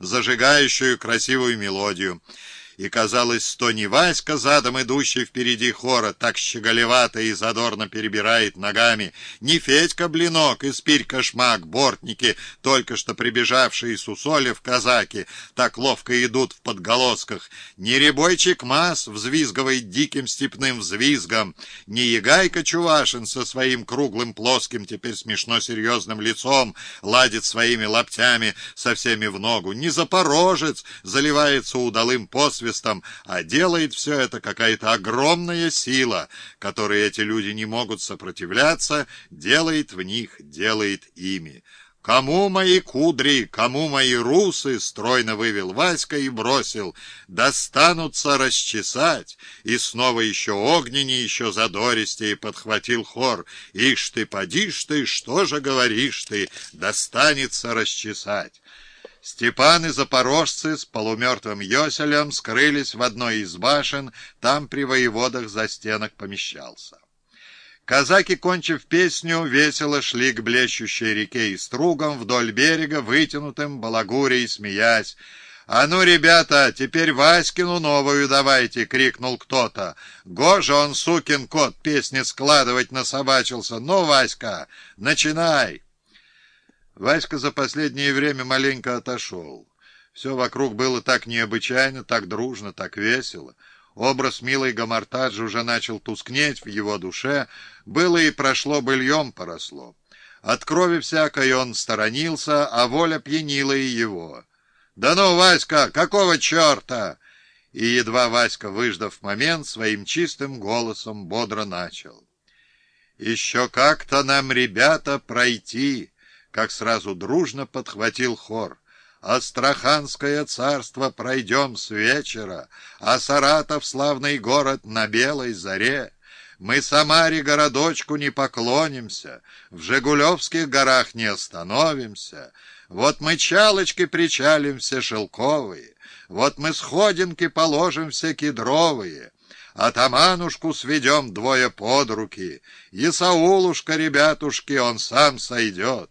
зажигающую красивую мелодию и казалось, что не Васька задом идущий впереди хора так щеголевато и задорно перебирает ногами, не Федька Блинок и Спирька Шмак, бортники, только что прибежавшие с усолев казаки, так ловко идут в подголосках, не Рябойчик Мас взвизгивает диким степным взвизгом, не Егайка Чувашин со своим круглым плоским, теперь смешно серьезным лицом ладит своими лаптями со всеми в ногу, не Запорожец заливается удалым посвистом, посвистом, а делает все это какая-то огромная сила, которой эти люди не могут сопротивляться, делает в них, делает ими. «Кому мои кудри, кому мои русы?» — стройно вывел Васька и бросил. «Достанутся расчесать!» И снова еще огненнее, еще задористее подхватил хор. «Ишь ты, подишь ты, что же говоришь ты? Достанется расчесать!» Степан и запорожцы с полумертвым Йоселем скрылись в одной из башен, там при воеводах за стенок помещался. Казаки, кончив песню, весело шли к блещущей реке и стругам вдоль берега, вытянутым балагурей, смеясь. «А ну, ребята, теперь Васькину новую давайте!» — крикнул кто-то. «Гожа он, сукин кот, песни складывать насобачился! Ну, Васька, начинай!» Васька за последнее время маленько отошел. Все вокруг было так необычайно, так дружно, так весело. Образ милой Гамартаджи уже начал тускнеть в его душе, было и прошло, быльем поросло. От крови всякой он сторонился, а воля пьянила и его. «Да ну, Васька, какого черта?» И едва Васька, выждав момент, своим чистым голосом бодро начал. «Еще как-то нам, ребята, пройти!» Как сразу дружно подхватил хор. Астраханское царство пройдем с вечера, А Саратов славный город на белой заре. Мы Самаре городочку не поклонимся, В Жигулевских горах не остановимся. Вот мы чалочки причалим все шелковые, Вот мы сходинки положим все кедровые, Атаманушку сведем двое под руки, Исаулушка, ребятушки, он сам сойдет.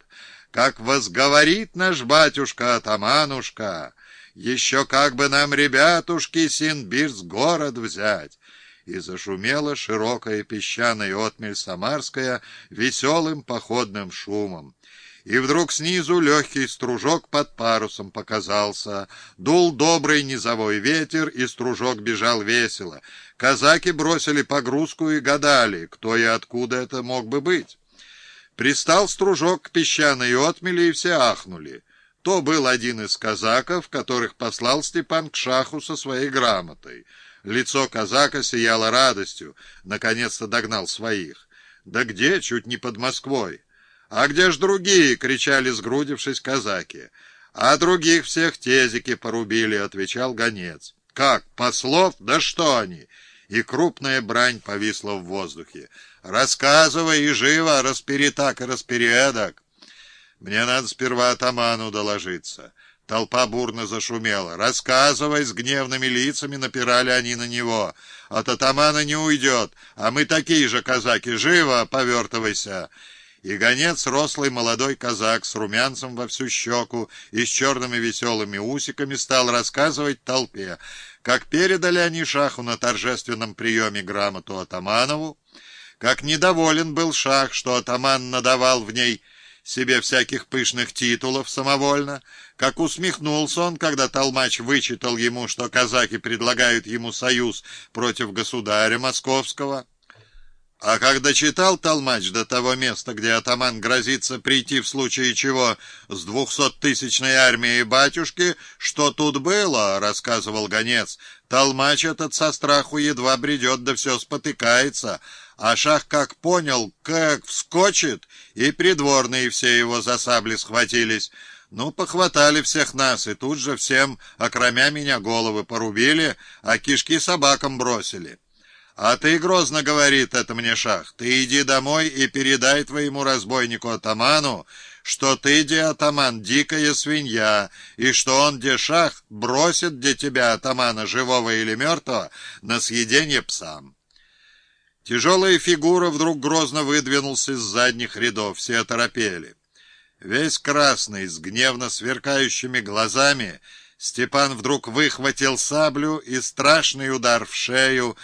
Как возговорит наш батюшка-атаманушка, Еще как бы нам, ребятушки, Синбирск город взять. И зашумела широкая песчаная отмель Самарская Веселым походным шумом. И вдруг снизу легкий стружок под парусом показался. Дул добрый низовой ветер, и стружок бежал весело. Казаки бросили погрузку и гадали, кто и откуда это мог бы быть. Пристал стружок к песчаной отмели, и все ахнули. То был один из казаков, которых послал Степан к шаху со своей грамотой. Лицо казака сияло радостью, наконец-то догнал своих. «Да где? Чуть не под Москвой!» «А где ж другие?» — кричали, сгрудившись казаки. «А других всех тезики порубили», — отвечал гонец. «Как? Послов? Да что они?» И крупная брань повисла в воздухе. Рассказывай и живо, распери так и распери эдак. Мне надо сперва атаману доложиться. Толпа бурно зашумела. «Рассказывай!» — с гневными лицами напирали они на него. «От атамана не уйдет, а мы такие же казаки. Живо, повертывайся!» И гонец, рослый молодой казак с румянцем во всю щеку и с черными веселыми усиками, стал рассказывать толпе, как передали они шаху на торжественном приеме грамоту атаманову, как недоволен был шах, что атаман надавал в ней себе всяких пышных титулов самовольно, как усмехнулся он, когда толмач вычитал ему, что казаки предлагают ему союз против государя московского. А когда читал толмач до того места, где атаман грозится прийти в случае чего с двухсоттысячной армией батюшки, что тут было, рассказывал гонец, толмач этот со страху едва бредет, да все спотыкается, а шах как понял, как вскочит, и придворные все его за сабли схватились. Ну, похватали всех нас, и тут же всем, окромя меня, головы порубили, а кишки собакам бросили. А ты, грозно говорит это мне шах, ты иди домой и передай твоему разбойнику-атаману, что ты, де атаман, дикая свинья, и что он, де шах, бросит де тебя, атамана, живого или мертвого, на съедение псам. Тяжелая фигура вдруг грозно выдвинулся из задних рядов, все оторопели. Весь красный, с гневно сверкающими глазами, Степан вдруг выхватил саблю и страшный удар в шею